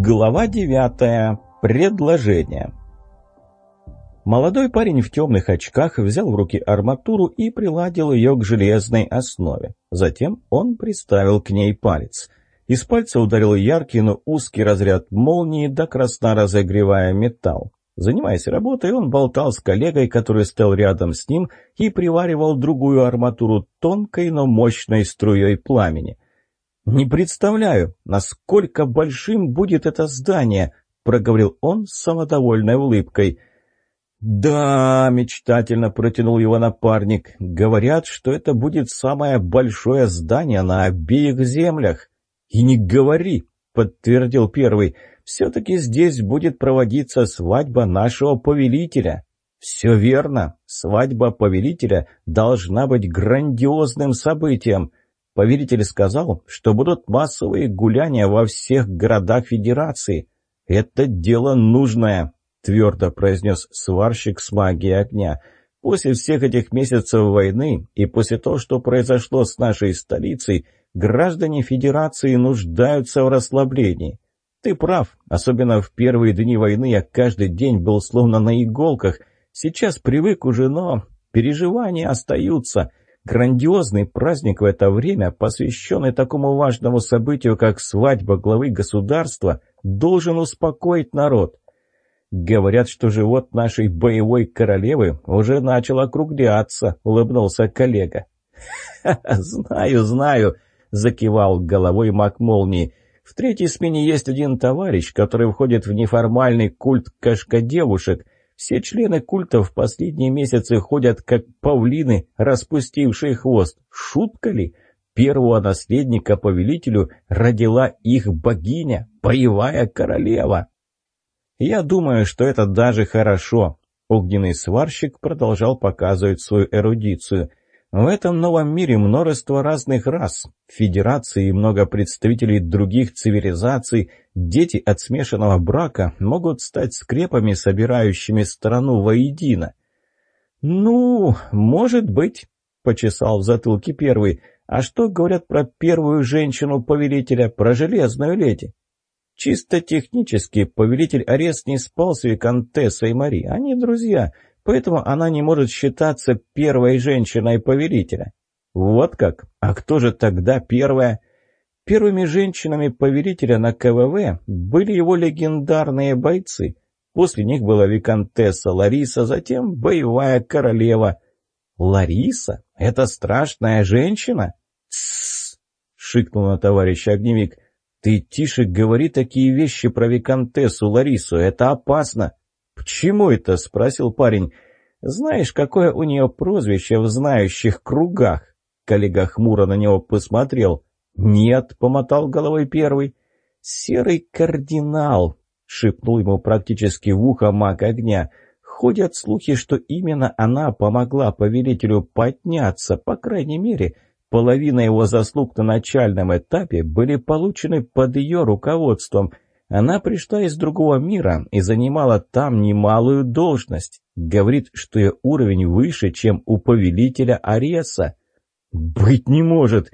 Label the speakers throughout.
Speaker 1: Глава девятая. Предложение. Молодой парень в темных очках взял в руки арматуру и приладил ее к железной основе. Затем он приставил к ней палец. Из пальца ударил яркий, но узкий разряд молнии, до красна разогревая металл. Занимаясь работой, он болтал с коллегой, который стоял рядом с ним, и приваривал другую арматуру тонкой, но мощной струей пламени. «Не представляю, насколько большим будет это здание», — проговорил он с самодовольной улыбкой. «Да», — мечтательно протянул его напарник, — «говорят, что это будет самое большое здание на обеих землях». «И не говори», — подтвердил первый, — все-таки здесь будет проводиться свадьба нашего повелителя. Все верно, свадьба повелителя должна быть грандиозным событием. Повелитель сказал, что будут массовые гуляния во всех городах Федерации. Это дело нужное, твердо произнес сварщик с магией огня. После всех этих месяцев войны и после того, что произошло с нашей столицей, граждане Федерации нуждаются в расслаблении. Ты прав, особенно в первые дни войны я каждый день был словно на иголках. Сейчас привык уже, но переживания остаются. Грандиозный праздник в это время, посвященный такому важному событию, как свадьба главы государства, должен успокоить народ. Говорят, что живот нашей боевой королевы уже начал округляться, улыбнулся коллега. «Знаю, знаю», — закивал головой маг. В третьей смене есть один товарищ, который входит в неформальный культ кашка-девушек. Все члены культа в последние месяцы ходят как павлины, распустившие хвост. Шутка ли? Первого наследника повелителю родила их богиня, боевая королева. Я думаю, что это даже хорошо. Огненный сварщик продолжал показывать свою эрудицию. В этом новом мире множество разных рас, федерации и много представителей других цивилизаций, дети от смешанного брака могут стать скрепами, собирающими страну воедино. «Ну, может быть», — почесал в затылке первый. «А что говорят про первую женщину-повелителя, про железную леди?» «Чисто технически повелитель Арест не спал с Викантессой Мари, они друзья» поэтому она не может считаться первой женщиной повелителя. Вот как? А кто же тогда первая? Первыми женщинами повелителя на КВВ были его легендарные бойцы. После них была виконтесса Лариса, затем боевая королева. Лариса? Это страшная женщина? Тссс! шикнул на товарища огневик. Ты тише говори такие вещи про виконтессу Ларису, это опасно. «Почему это?» — спросил парень. «Знаешь, какое у нее прозвище в знающих кругах?» Коллега хмуро на него посмотрел. «Нет», — помотал головой первый. «Серый кардинал», — шепнул ему практически в ухо маг огня. «Ходят слухи, что именно она помогла повелителю подняться, по крайней мере». Половина его заслуг на начальном этапе были получены под ее руководством — она пришла из другого мира и занимала там немалую должность. Говорит, что ее уровень выше, чем у повелителя Ареса. «Быть не может!»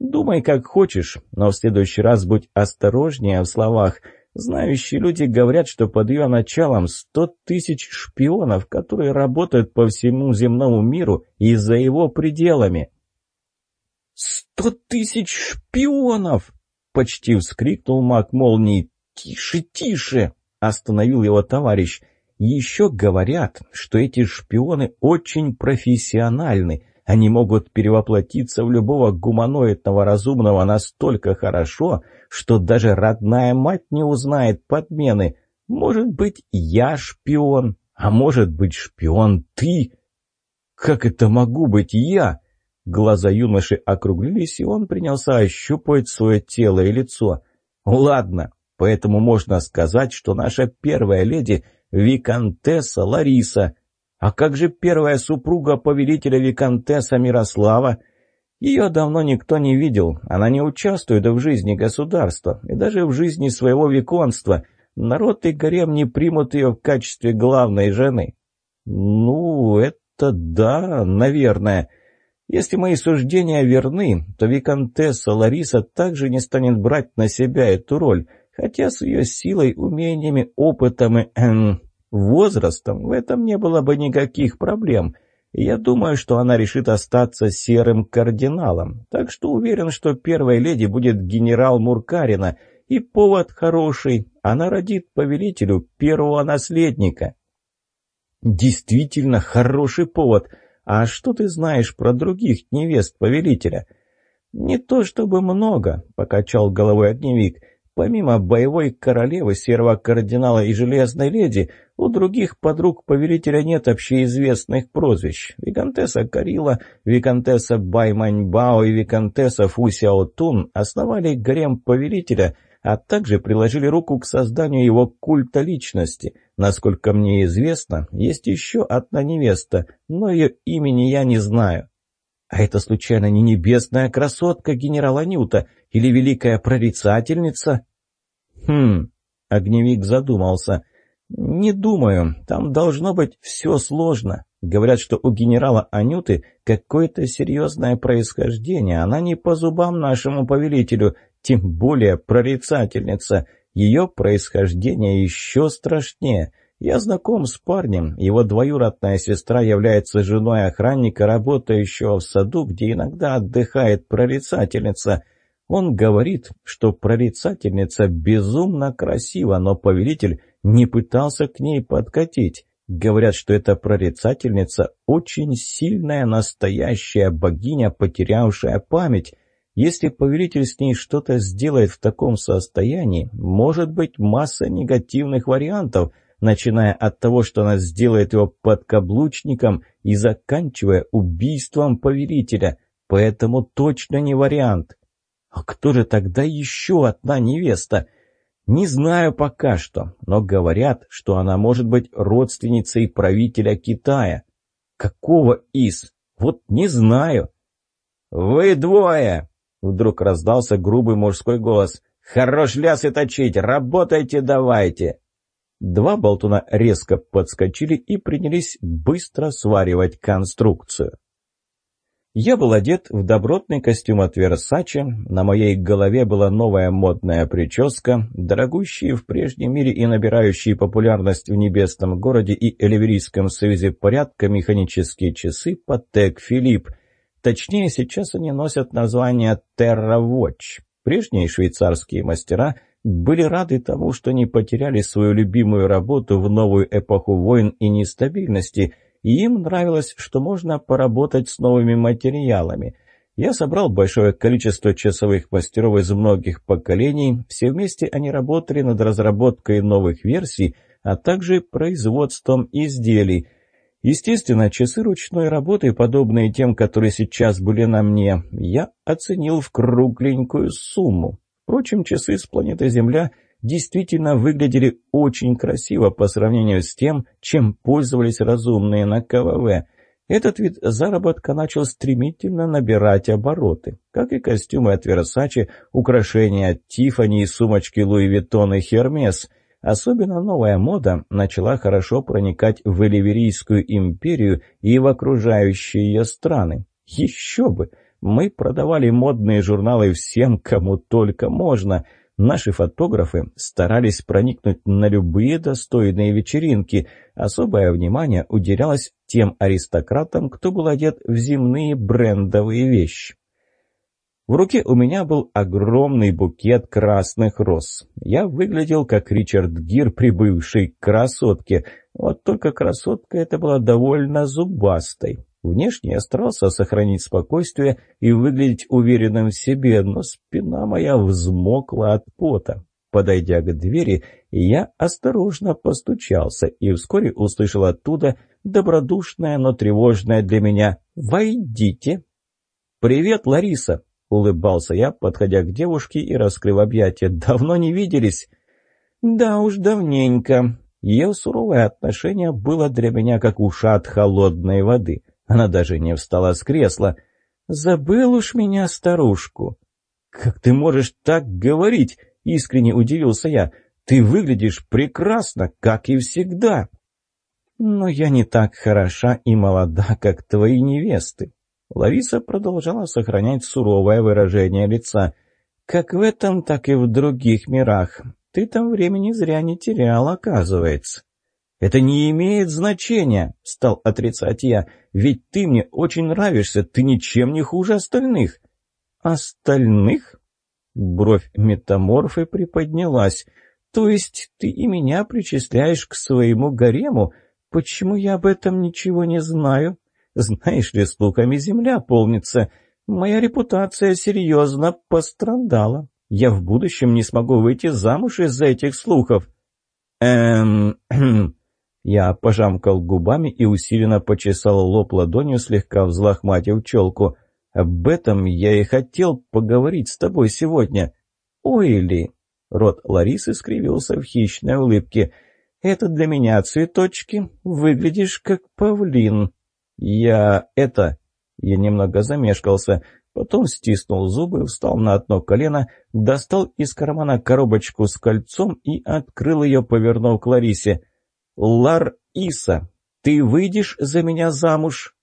Speaker 1: «Думай, как хочешь, но в следующий раз будь осторожнее в словах. Знающие люди говорят, что под ее началом сто тысяч шпионов, которые работают по всему земному миру и за его пределами». «Сто тысяч шпионов!» — почти вскрикнул маг молнии. «Тише, тише!» — остановил его товарищ. «Еще говорят, что эти шпионы очень профессиональны. Они могут перевоплотиться в любого гуманоидного разумного настолько хорошо, что даже родная мать не узнает подмены. Может быть, я шпион, а может быть, шпион ты?» «Как это могу быть я?» Глаза юноши округлились, и он принялся ощупывать свое тело и лицо. «Ладно, Поэтому можно сказать, что наша первая леди — Викантесса Лариса. А как же первая супруга повелителя Викантесса Мирослава? Ее давно никто не видел, она не участвует в жизни государства и даже в жизни своего виконства. Народ и гарем не примут ее в качестве главной жены. Ну, это да, наверное. Если мои суждения верны, то Викантесса Лариса также не станет брать на себя эту роль — Хотя с ее силой, умениями, опытом и эм, возрастом в этом не было бы никаких проблем. Я думаю, что она решит остаться серым кардиналом. Так что уверен, что первой леди будет генерал Муркарина. И повод хороший. Она родит повелителю первого наследника. Действительно хороший повод. А что ты знаешь про других невест повелителя? Не то чтобы много, покачал головой огневик. Помимо боевой королевы, серого кардинала и железной леди, у других подруг повелителя нет общеизвестных прозвищ. Викантесса Карила, Викантесса Байманьбао и Викантесса Фусяотун основали гарем повелителя, а также приложили руку к созданию его культа личности. Насколько мне известно, есть еще одна невеста, но ее имени я не знаю. А это случайно не небесная красотка генерала Нюта или великая прорицательница? Хм, огневик задумался. Не думаю, там должно быть все сложно. Говорят, что у генерала Анюты какое-то серьезное происхождение. Она не по зубам нашему повелителю, тем более прорицательница. Ее происхождение еще страшнее — я знаком с парнем, его двоюродная сестра является женой охранника, работающего в саду, где иногда отдыхает прорицательница. Он говорит, что прорицательница безумно красива, но повелитель не пытался к ней подкатить. Говорят, что эта прорицательница очень сильная, настоящая богиня, потерявшая память. Если повелитель с ней что-то сделает в таком состоянии, может быть масса негативных вариантов – начиная от того, что она сделает его подкаблучником и заканчивая убийством повелителя. Поэтому точно не вариант. А кто же тогда еще одна невеста? Не знаю пока что, но говорят, что она может быть родственницей правителя Китая. Какого из? Вот не знаю. «Вы двое!» — вдруг раздался грубый мужской голос. «Хорош лясы точить! Работайте давайте!» Два болтуна резко подскочили и принялись быстро сваривать конструкцию. Я был одет в добротный костюм от Версаче, на моей голове была новая модная прическа, дорогущие в прежнем мире и набирающие популярность в небесном городе и Элеверийском союзе порядка механические часы Патек Филипп. Точнее, сейчас они носят название Terra Watch. Прежние швейцарские мастера – были рады тому, что не потеряли свою любимую работу в новую эпоху войн и нестабильности, и им нравилось, что можно поработать с новыми материалами. Я собрал большое количество часовых мастеров из многих поколений, все вместе они работали над разработкой новых версий, а также производством изделий. Естественно, часы ручной работы, подобные тем, которые сейчас были на мне, я оценил в кругленькую сумму. Впрочем, часы с планеты Земля действительно выглядели очень красиво по сравнению с тем, чем пользовались разумные на КВВ. Этот вид заработка начал стремительно набирать обороты, как и костюмы от Версачи, украшения от Тиффани и сумочки Луи Виттон и Хермес. Особенно новая мода начала хорошо проникать в Эливерийскую империю и в окружающие ее страны. Еще бы! Мы продавали модные журналы всем, кому только можно. Наши фотографы старались проникнуть на любые достойные вечеринки. Особое внимание уделялось тем аристократам, кто был одет в земные брендовые вещи. В руке у меня был огромный букет красных роз. Я выглядел как Ричард Гир, прибывший к красотке. Вот только красотка эта была довольно зубастой. Внешне я старался сохранить спокойствие и выглядеть уверенным в себе, но спина моя взмокла от пота. Подойдя к двери, я осторожно постучался и вскоре услышал оттуда добродушное, но тревожное для меня «Войдите!» «Привет, Лариса!» — улыбался я, подходя к девушке и раскрыв объятия. «Давно не виделись?» «Да уж, давненько». Ее суровое отношение было для меня как ушат холодной воды — она даже не встала с кресла. «Забыл уж меня, старушку!» «Как ты можешь так говорить?» — искренне удивился я. «Ты выглядишь прекрасно, как и всегда!» «Но я не так хороша и молода, как твои невесты!» Лариса продолжала сохранять суровое выражение лица. «Как в этом, так и в других мирах. Ты там времени зря не терял, оказывается». «Это не имеет значения», — стал отрицать я. «Ведь ты мне очень нравишься, ты ничем не хуже остальных». «Остальных?» Бровь метаморфы приподнялась. «То есть ты и меня причисляешь к своему гарему? Почему я об этом ничего не знаю? Знаешь ли, слухами земля полнится. Моя репутация серьезно пострадала. Я в будущем не смогу выйти замуж из-за этих слухов». «Эм...» Я пожамкал губами и усиленно почесал лоб ладонью, слегка взлохматив челку. «Об этом я и хотел поговорить с тобой сегодня». «Ой ли!» Рот Ларисы скривился в хищной улыбке. «Это для меня цветочки. Выглядишь как павлин». «Я... это...» Я немного замешкался, потом стиснул зубы, встал на одно колено, достал из кармана коробочку с кольцом и открыл ее, повернув к Ларисе. «Лар-Иса, ты выйдешь за меня замуж?»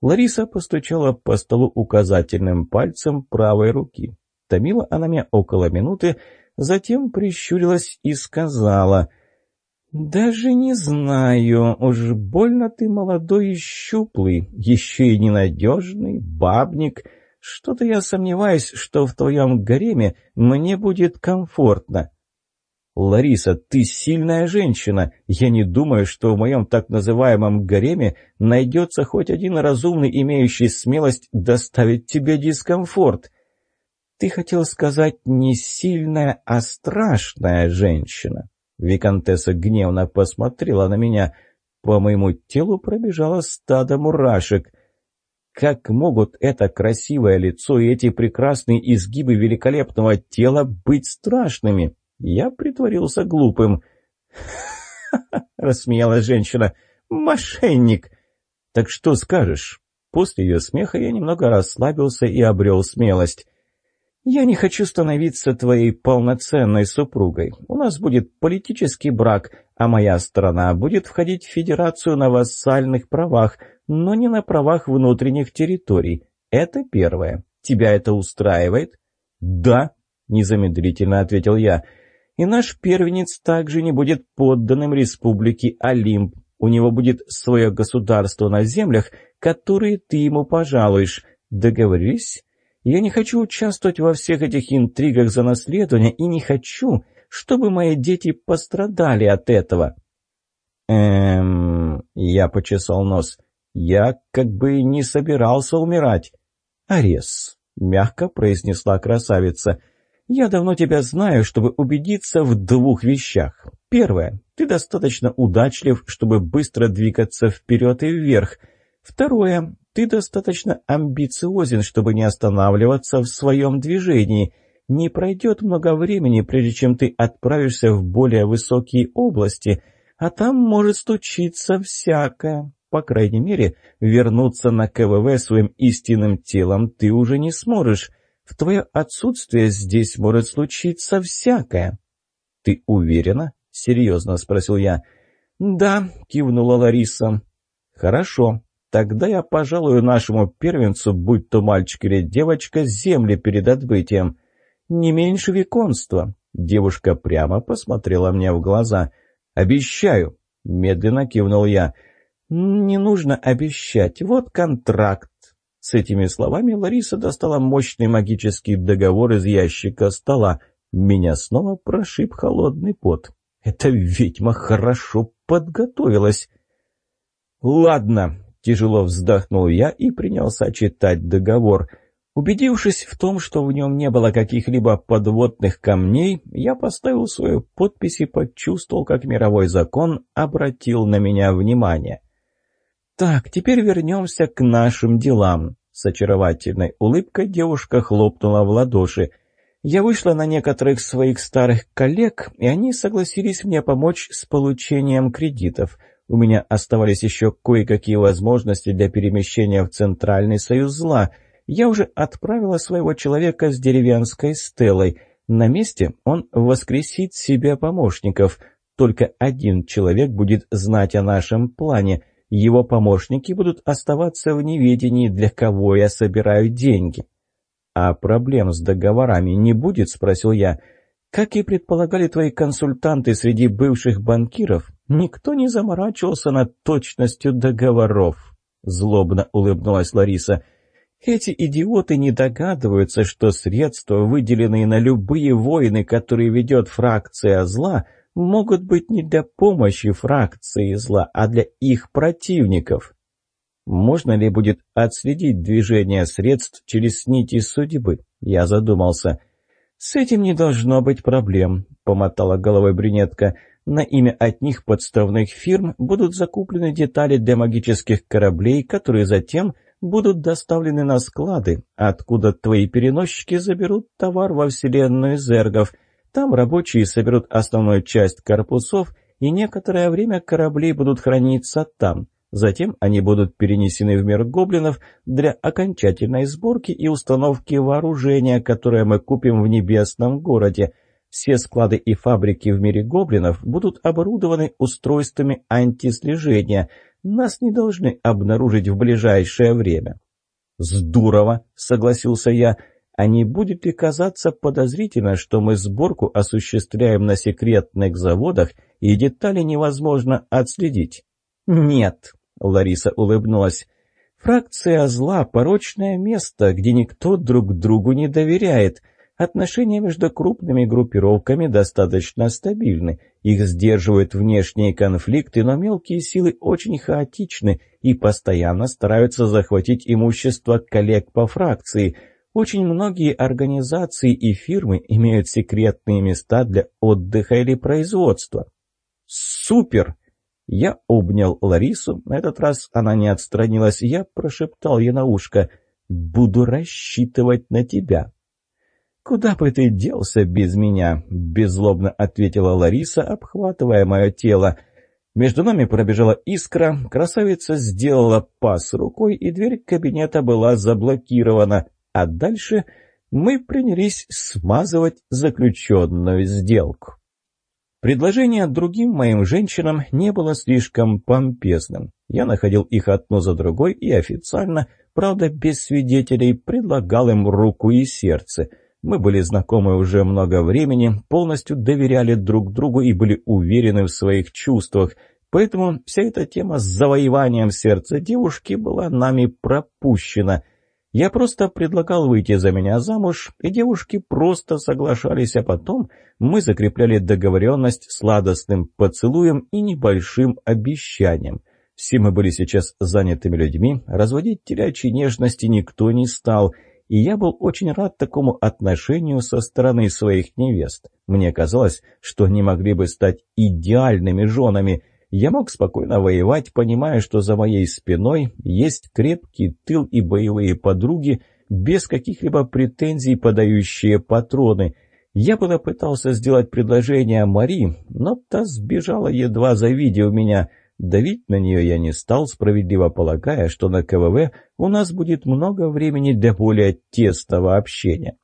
Speaker 1: Лариса постучала по столу указательным пальцем правой руки. Томила она меня около минуты, затем прищурилась и сказала, «Даже не знаю, уж больно ты молодой и щуплый, еще и ненадежный, бабник. Что-то я сомневаюсь, что в твоем гареме мне будет комфортно». «Лариса, ты сильная женщина. Я не думаю, что в моем так называемом гареме найдется хоть один разумный, имеющий смелость доставить тебе дискомфорт». «Ты хотел сказать не сильная, а страшная женщина». Викантесса гневно посмотрела на меня. По моему телу пробежало стадо мурашек. Как могут это красивое лицо и эти прекрасные изгибы великолепного тела быть страшными? Я притворился глупым. рассмеялась женщина. «Мошенник!» «Так что скажешь?» После ее смеха я немного расслабился и обрел смелость. «Я не хочу становиться твоей полноценной супругой. У нас будет политический брак, а моя страна будет входить в федерацию на вассальных правах, но не на правах внутренних территорий. Это первое. Тебя это устраивает?» «Да», — незамедлительно ответил я, — и наш первенец также не будет подданным республике Олимп. У него будет свое государство на землях, которые ты ему пожалуешь. Договорились? Я не хочу участвовать во всех этих интригах за наследование и не хочу, чтобы мои дети пострадали от этого. Эм, я почесал нос. Я как бы не собирался умирать. Арес, мягко произнесла красавица. Я давно тебя знаю, чтобы убедиться в двух вещах. Первое. Ты достаточно удачлив, чтобы быстро двигаться вперед и вверх. Второе. Ты достаточно амбициозен, чтобы не останавливаться в своем движении. Не пройдет много времени, прежде чем ты отправишься в более высокие области, а там может случиться всякое. По крайней мере, вернуться на КВВ своим истинным телом ты уже не сможешь. В твое отсутствие здесь может случиться всякое». «Ты уверена?» — серьезно спросил я. «Да», — кивнула Лариса. «Хорошо. Тогда я пожалую нашему первенцу, будь то мальчик или девочка, земли перед отбытием. Не меньше виконства». Девушка прямо посмотрела мне в глаза. «Обещаю», — медленно кивнул я. «Не нужно обещать. Вот контракт. С этими словами Лариса достала мощный магический договор из ящика стола. Меня снова прошиб холодный пот. Эта ведьма хорошо подготовилась. «Ладно», — тяжело вздохнул я и принялся читать договор. Убедившись в том, что в нем не было каких-либо подводных камней, я поставил свою подпись и почувствовал, как мировой закон обратил на меня внимание. «Так, теперь вернемся к нашим делам. С очаровательной улыбкой девушка хлопнула в ладоши. Я вышла на некоторых своих старых коллег, и они согласились мне помочь с получением кредитов. У меня оставались еще кое-какие возможности для перемещения в Центральный Союз Зла. Я уже отправила своего человека с деревенской стелой. На месте он воскресит себе помощников. Только один человек будет знать о нашем плане — его помощники будут оставаться в неведении, для кого я собираю деньги. «А проблем с договорами не будет?» — спросил я. Как и предполагали твои консультанты среди бывших банкиров, никто не заморачивался над точностью договоров. Злобно улыбнулась Лариса. Эти идиоты не догадываются, что средства, выделенные на любые войны, которые ведет фракция зла, могут быть не для помощи фракции зла, а для их противников. Можно ли будет отследить движение средств через нити судьбы? Я задумался. «С этим не должно быть проблем», — помотала головой брюнетка. «На имя от них подставных фирм будут закуплены детали для магических кораблей, которые затем будут доставлены на склады, откуда твои переносчики заберут товар во вселенную зергов. Там рабочие соберут основную часть корпусов, и некоторое время корабли будут храниться там». Затем они будут перенесены в мир гоблинов для окончательной сборки и установки вооружения, которое мы купим в небесном городе. Все склады и фабрики в мире гоблинов будут оборудованы устройствами антислежения. Нас не должны обнаружить в ближайшее время. «Здорово!» — согласился я. «А не будет ли казаться подозрительно, что мы сборку осуществляем на секретных заводах и детали невозможно отследить?» «Нет», Лариса улыбнулась. «Фракция зла – порочное место, где никто друг другу не доверяет. Отношения между крупными группировками достаточно стабильны. Их сдерживают внешние конфликты, но мелкие силы очень хаотичны и постоянно стараются захватить имущество коллег по фракции. Очень многие организации и фирмы имеют секретные места для отдыха или производства». «Супер!» Я обнял Ларису, на этот раз она не отстранилась, я прошептал ей на ушко «Буду рассчитывать на тебя». «Куда бы ты делся без меня?» – беззлобно ответила Лариса, обхватывая мое тело. Между нами пробежала искра, красавица сделала пас рукой, и дверь кабинета была заблокирована, а дальше мы принялись смазывать заключенную сделку. Предложение другим моим женщинам не было слишком помпезным. Я находил их одно за другой и официально, правда без свидетелей, предлагал им руку и сердце. Мы были знакомы уже много времени, полностью доверяли друг другу и были уверены в своих чувствах. Поэтому вся эта тема с завоеванием сердца девушки была нами пропущена – я просто предлагал выйти за меня замуж, и девушки просто соглашались, а потом мы закрепляли договоренность сладостным поцелуем и небольшим обещанием. Все мы были сейчас занятыми людьми, разводить телячьей нежности никто не стал, и я был очень рад такому отношению со стороны своих невест. Мне казалось, что они могли бы стать идеальными женами – я мог спокойно воевать, понимая, что за моей спиной есть крепкий тыл и боевые подруги, без каких-либо претензий подающие патроны. Я было пытался сделать предложение Мари, но та сбежала, едва завидев меня. Давить на нее я не стал, справедливо полагая, что на КВВ у нас будет много времени для более тесного общения.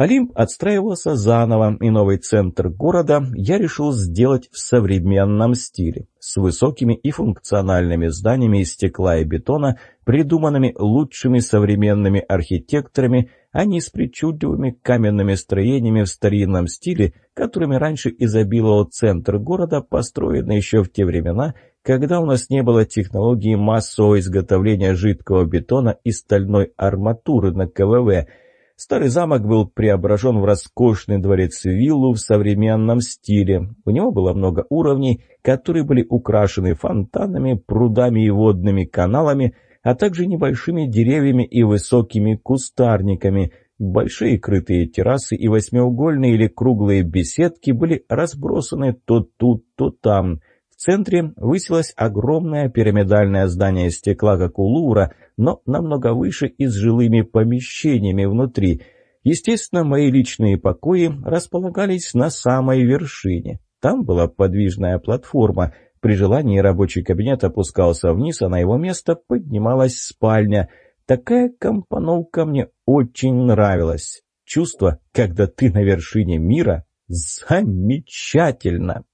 Speaker 1: Олимп отстраивался заново, и новый центр города я решил сделать в современном стиле, с высокими и функциональными зданиями из стекла и бетона, придуманными лучшими современными архитекторами, а не с причудливыми каменными строениями в старинном стиле, которыми раньше изобиловал центр города, построенный еще в те времена, когда у нас не было технологии массового изготовления жидкого бетона и стальной арматуры на КВВ – Старый замок был преображен в роскошный дворец-виллу в современном стиле. У него было много уровней, которые были украшены фонтанами, прудами и водными каналами, а также небольшими деревьями и высокими кустарниками. Большие крытые террасы и восьмиугольные или круглые беседки были разбросаны то тут, то там – центре высилось огромное пирамидальное здание стекла, как у Лувра, но намного выше и с жилыми помещениями внутри. Естественно, мои личные покои располагались на самой вершине. Там была подвижная платформа. При желании рабочий кабинет опускался вниз, а на его место поднималась спальня. Такая компоновка мне очень нравилась. Чувство, когда ты на вершине мира, замечательно.